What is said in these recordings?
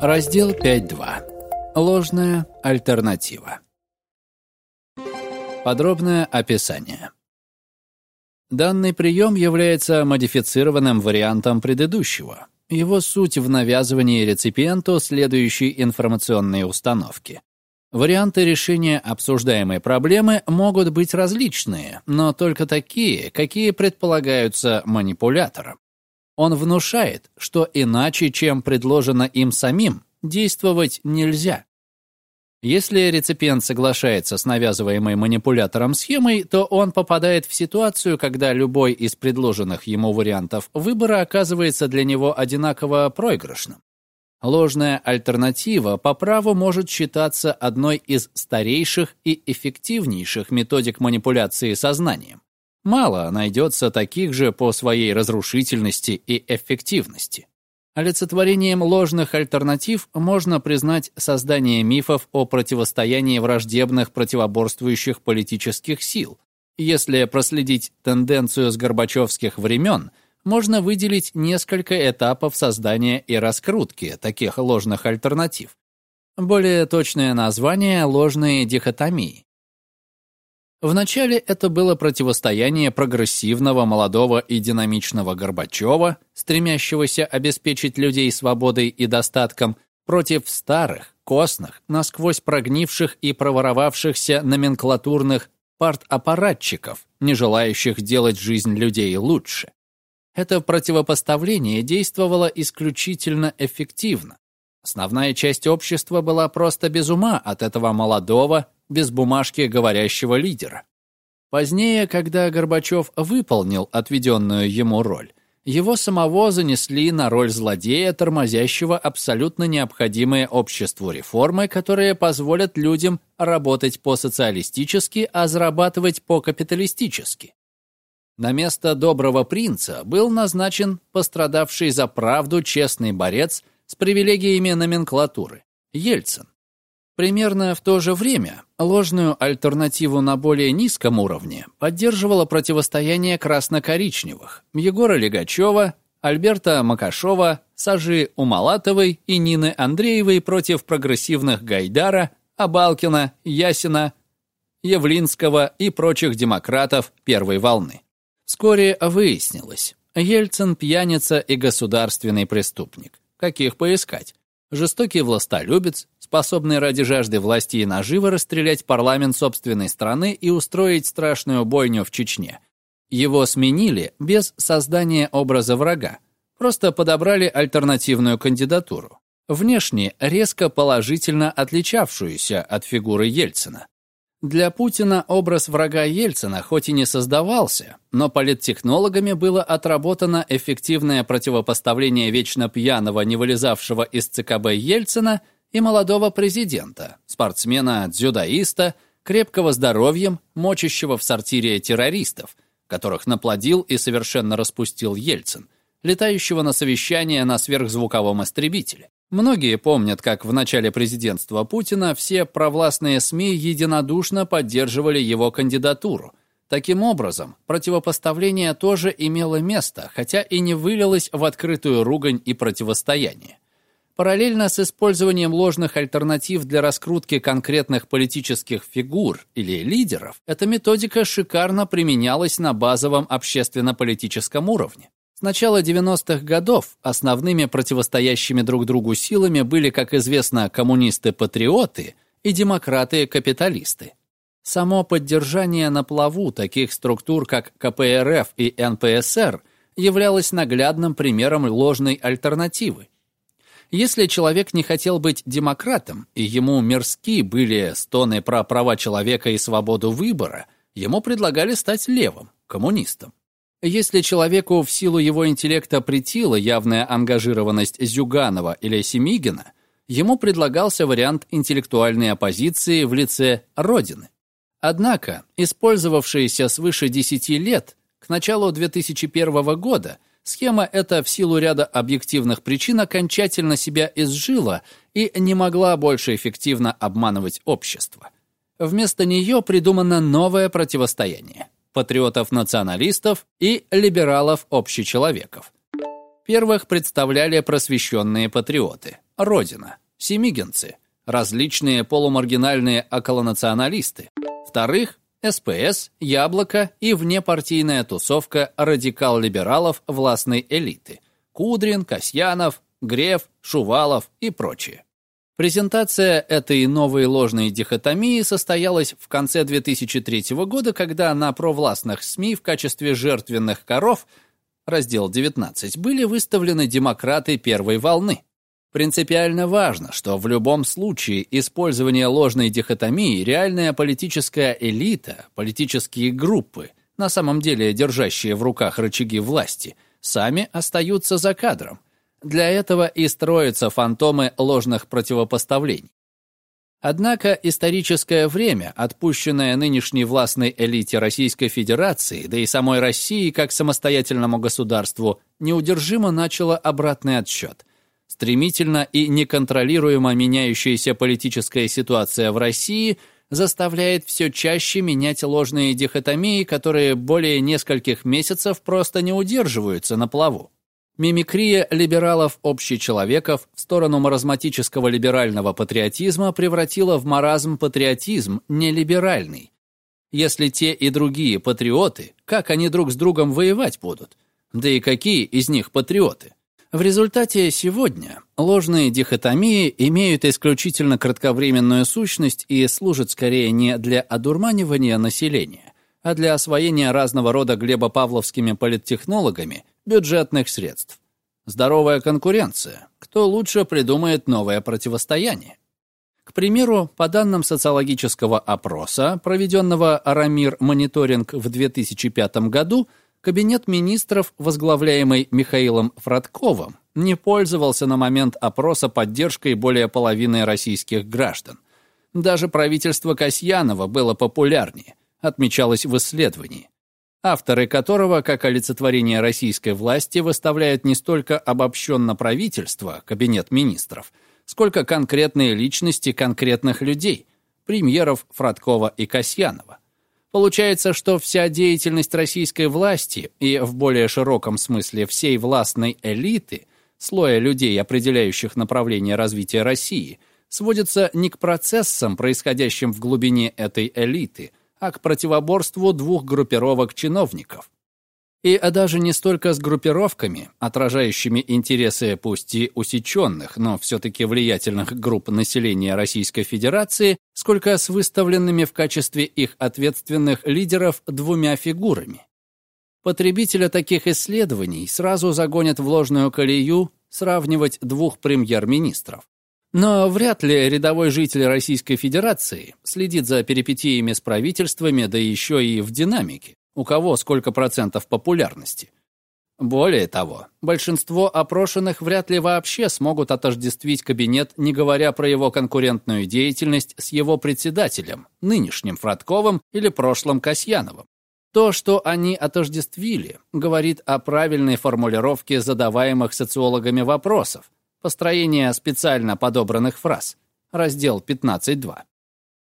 Раздел 5.2. Ложная альтернатива. Подробное описание. Данный прием является модифицированным вариантом предыдущего. Его суть в навязывании реципиенту следующей информационной установки. Варианты решения обсуждаемой проблемы могут быть различные, но только такие, какие предполагаются манипулятором. Он внушает, что иначе, чем предложено им самим, действовать нельзя. Если реципиент соглашается с навязываемой манипулятором схемой, то он попадает в ситуацию, когда любой из предложенных ему вариантов выбора оказывается для него одинаково проигрышным. Ложная альтернатива по праву может считаться одной из старейших и эффективнейших методик манипуляции сознанием. Мало найдется таких же по своей разрушительности и эффективности. Олицетворением ложных альтернатив можно признать создание мифов о противостоянии враждебных противоборствующих политических сил. Если проследить тенденцию с горбачевских времен, можно выделить несколько этапов создания и раскрутки таких ложных альтернатив. Более точное название – ложные дихотомии. Вначале это было противостояние прогрессивного, молодого и динамичного Горбачева, стремящегося обеспечить людей свободой и достатком, против старых, костных, насквозь прогнивших и проворовавшихся номенклатурных партаппаратчиков, не желающих делать жизнь людей лучше. Это противопоставление действовало исключительно эффективно. Основная часть общества была просто без ума от этого молодого, без бумажки говорящего лидера. Позднее, когда Горбачев выполнил отведенную ему роль, его самого занесли на роль злодея, тормозящего абсолютно необходимые обществу реформы, которые позволят людям работать по-социалистически, а зарабатывать по-капиталистически. На место доброго принца был назначен пострадавший за правду честный борец с привилегиями номенклатуры – Ельцин. Примерно в то же время ложную альтернативу на более низком уровне поддерживало противостояние красно-коричневых Егора Легачева, Альберта Макашова, Сажи Умалатовой и Нины Андреевой против прогрессивных Гайдара, Абалкина, Ясина, Явлинского и прочих демократов первой волны. Вскоре выяснилось, Ельцин пьяница и государственный преступник. Каких поискать? Жестокий властолюбец, способный ради жажды власти и наживы расстрелять парламент собственной страны и устроить страшную бойню в Чечне. Его сменили без создания образа врага, просто подобрали альтернативную кандидатуру, внешне резко положительно отличавшуюся от фигуры Ельцина. Для Путина образ врага Ельцина хоть и не создавался, но политтехнологами было отработано эффективное противопоставление вечно пьяного, не вылезавшего из ЦКБ Ельцина и молодого президента, спортсмена-дзюдоиста, крепкого здоровьем, мочащего в сортире террористов, которых наплодил и совершенно распустил Ельцин, летающего на совещание на сверхзвуковом истребителе. Многие помнят, как в начале президентства Путина все провластные СМИ единодушно поддерживали его кандидатуру. Таким образом, противопоставление тоже имело место, хотя и не вылилось в открытую ругань и противостояние. Параллельно с использованием ложных альтернатив для раскрутки конкретных политических фигур или лидеров, эта методика шикарно применялась на базовом общественно-политическом уровне. С начала 90-х годов основными противостоящими друг другу силами были, как известно, коммунисты-патриоты и демократы-капиталисты. Само поддержание на плаву таких структур, как КПРФ и НПСР, являлось наглядным примером ложной альтернативы. Если человек не хотел быть демократом, и ему мерзки были стоны про права человека и свободу выбора, ему предлагали стать левым, коммунистом. Если человеку в силу его интеллекта претила явная ангажированность Зюганова или Семигина, ему предлагался вариант интеллектуальной оппозиции в лице Родины. Однако, использовавшаяся свыше 10 лет, к началу 2001 года, схема эта в силу ряда объективных причин окончательно себя изжила и не могла больше эффективно обманывать общество. Вместо нее придумано новое противостояние – патриотов-националистов и либералов-общечеловеков. Первых представляли просвещенные патриоты Родина, семигенцы, различные полумаргинальные околонационалисты. Вторых СПС, Яблоко и внепартийная тусовка радикал-либералов властной элиты. Кудрин, Касьянов, Греф, Шувалов и прочие. Презентация этой новой ложной дихотомии состоялась в конце 2003 года, когда на провластных СМИ в качестве жертвенных коров, раздел 19, были выставлены демократы первой волны. Принципиально важно, что в любом случае использование ложной дихотомии реальная политическая элита, политические группы, на самом деле держащие в руках рычаги власти, сами остаются за кадром. Для этого и строятся фантомы ложных противопоставлений. Однако историческое время, отпущенное нынешней властной элите Российской Федерации, да и самой России как самостоятельному государству, неудержимо начало обратный отсчет. Стремительно и неконтролируемо меняющаяся политическая ситуация в России заставляет все чаще менять ложные дихотомии, которые более нескольких месяцев просто не удерживаются на плаву. Мимикрия либералов-общечеловеков в сторону маразматического либерального патриотизма превратила в маразм патриотизм нелиберальный. Если те и другие патриоты, как они друг с другом воевать будут? Да и какие из них патриоты? В результате сегодня ложные дихотомии имеют исключительно кратковременную сущность и служат скорее не для одурманивания населения, а для освоения разного рода глебопавловскими политтехнологами бюджетных средств. Здоровая конкуренция. Кто лучше придумает новое противостояние? К примеру, по данным социологического опроса, проведенного Арамир Мониторинг в 2005 году, Кабинет министров, возглавляемый Михаилом Фродковым, не пользовался на момент опроса поддержкой более половины российских граждан. Даже правительство Касьянова было популярнее, отмечалось в исследовании, авторы которого, как олицетворение российской власти, выставляют не столько обобщенно правительство, кабинет министров, сколько конкретные личности конкретных людей, премьеров Фродкова и Касьянова. Получается, что вся деятельность российской власти и в более широком смысле всей властной элиты, слоя людей, определяющих направление развития России, сводится не к процессам, происходящим в глубине этой элиты, а к противоборству двух группировок чиновников и а даже не столько с группировками, отражающими интересы пусть и усеченных, но все-таки влиятельных групп населения Российской Федерации, сколько с выставленными в качестве их ответственных лидеров двумя фигурами. Потребителя таких исследований сразу загонят в ложную колею сравнивать двух премьер-министров. Но вряд ли рядовой житель Российской Федерации следит за перипетиями с правительствами, да еще и в динамике у кого сколько процентов популярности. Более того, большинство опрошенных вряд ли вообще смогут отождествить кабинет, не говоря про его конкурентную деятельность с его председателем, нынешним Фродковым или прошлым Касьяновым. То, что они отождествили, говорит о правильной формулировке задаваемых социологами вопросов, построение специально подобранных фраз, раздел 15.2.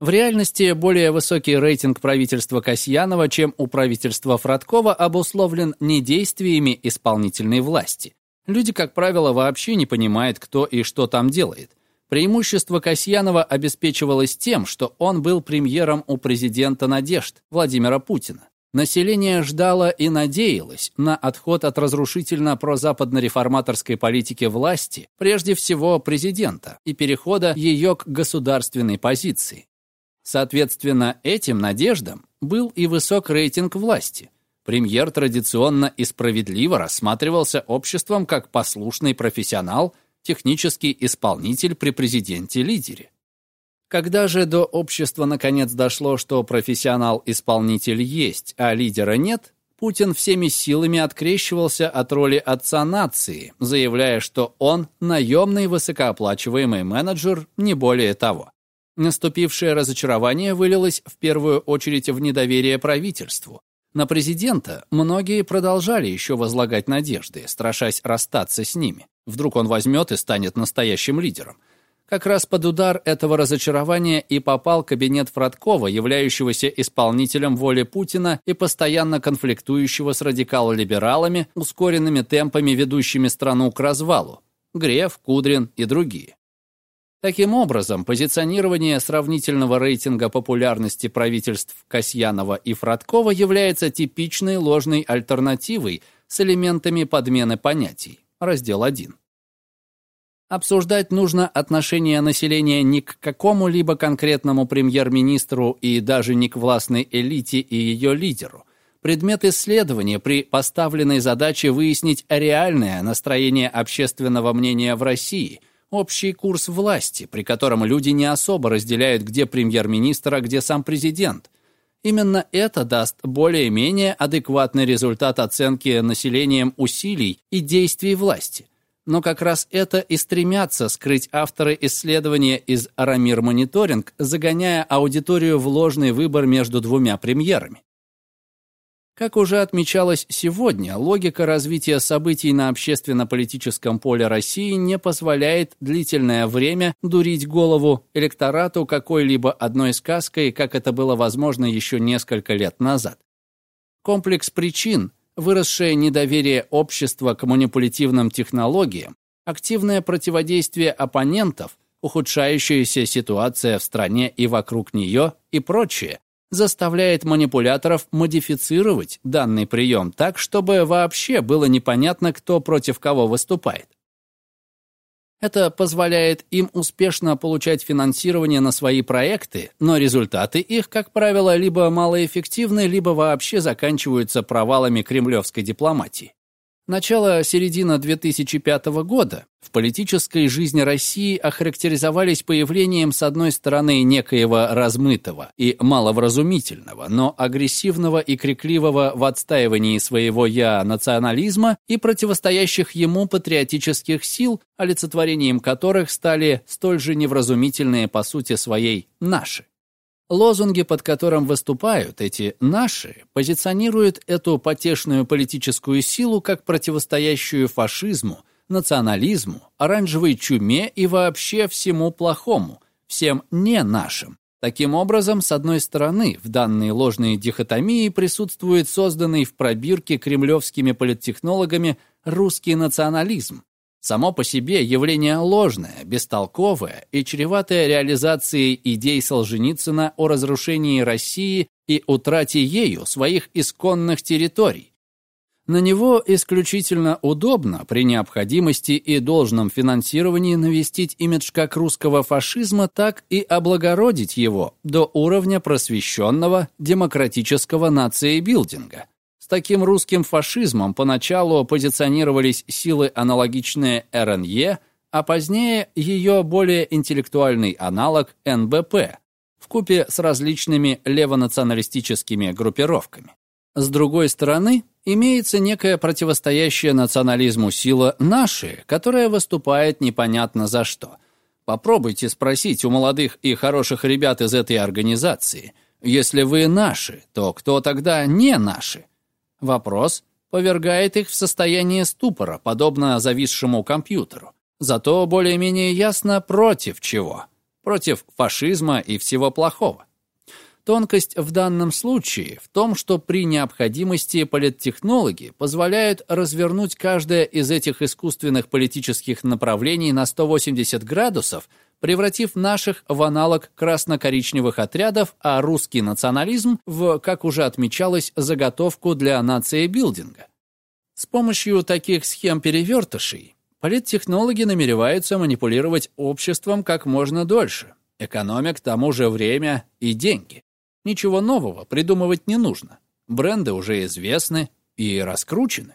В реальности более высокий рейтинг правительства Касьянова, чем у правительства Фродкова, обусловлен не действиями исполнительной власти. Люди, как правило, вообще не понимают, кто и что там делает. Преимущество Касьянова обеспечивалось тем, что он был премьером у президента надежд Владимира Путина. Население ждало и надеялось на отход от разрушительно прозападно-реформаторской политики власти, прежде всего президента, и перехода ее к государственной позиции. Соответственно, этим надеждам был и высок рейтинг власти. Премьер традиционно и справедливо рассматривался обществом как послушный профессионал, технический исполнитель при президенте-лидере. Когда же до общества наконец дошло, что профессионал-исполнитель есть, а лидера нет, Путин всеми силами открещивался от роли отца нации, заявляя, что он наемный высокооплачиваемый менеджер, не более того. Наступившее разочарование вылилось в первую очередь в недоверие правительству. На президента многие продолжали еще возлагать надежды, страшась расстаться с ними. Вдруг он возьмет и станет настоящим лидером. Как раз под удар этого разочарования и попал кабинет Фродкова, являющегося исполнителем воли Путина и постоянно конфликтующего с радикал-либералами, ускоренными темпами ведущими страну к развалу. Греф, Кудрин и другие. Таким образом, позиционирование сравнительного рейтинга популярности правительств Касьянова и Фродкова является типичной ложной альтернативой с элементами подмены понятий. Раздел 1. Обсуждать нужно отношение населения не к какому-либо конкретному премьер-министру и даже не к властной элите и ее лидеру. Предмет исследования при поставленной задаче выяснить реальное настроение общественного мнения в России – общий курс власти, при котором люди не особо разделяют, где премьер-министр, а где сам президент. Именно это даст более-менее адекватный результат оценки населением усилий и действий власти. Но как раз это и стремятся скрыть авторы исследования из Арамир Мониторинг, загоняя аудиторию в ложный выбор между двумя премьерами. Как уже отмечалось сегодня, логика развития событий на общественно-политическом поле России не позволяет длительное время дурить голову электорату какой-либо одной сказкой, как это было возможно еще несколько лет назад. Комплекс причин, выросшее недоверие общества к манипулятивным технологиям, активное противодействие оппонентов, ухудшающаяся ситуация в стране и вокруг нее и прочее, заставляет манипуляторов модифицировать данный прием так, чтобы вообще было непонятно, кто против кого выступает. Это позволяет им успешно получать финансирование на свои проекты, но результаты их, как правило, либо малоэффективны, либо вообще заканчиваются провалами кремлевской дипломатии. Начало-середина 2005 года в политической жизни России охарактеризовались появлением, с одной стороны, некоего размытого и маловразумительного, но агрессивного и крикливого в отстаивании своего «я» национализма и противостоящих ему патриотических сил, олицетворением которых стали столь же невразумительные по сути своей «наши». Лозунги, под которым выступают эти «наши», позиционируют эту потешную политическую силу как противостоящую фашизму, национализму, оранжевой чуме и вообще всему плохому, всем не нашим. Таким образом, с одной стороны, в данной ложной дихотомии присутствует созданный в пробирке кремлевскими политтехнологами русский национализм, Само по себе явление ложное, бестолковое и чреватое реализацией идей Солженицына о разрушении России и утрате ею своих исконных территорий. На него исключительно удобно при необходимости и должном финансировании навестить имидж как русского фашизма, так и облагородить его до уровня просвещенного демократического нациебилдинга – таким русским фашизмом поначалу позиционировались силы, аналогичные РНЕ, а позднее ее более интеллектуальный аналог НБП, вкупе с различными левонационалистическими группировками. С другой стороны, имеется некая противостоящая национализму сила «наши», которая выступает непонятно за что. Попробуйте спросить у молодых и хороших ребят из этой организации, если вы наши, то кто тогда не наши? Вопрос повергает их в состояние ступора, подобно зависшему компьютеру. Зато более-менее ясно против чего. Против фашизма и всего плохого. Тонкость в данном случае в том, что при необходимости политтехнологи позволяют развернуть каждое из этих искусственных политических направлений на 180 градусов превратив наших в аналог красно-коричневых отрядов, а русский национализм в, как уже отмечалось, заготовку для нации-билдинга. С помощью таких схем-перевертышей политтехнологи намереваются манипулировать обществом как можно дольше, экономя к тому же время и деньги. Ничего нового придумывать не нужно. Бренды уже известны и раскручены.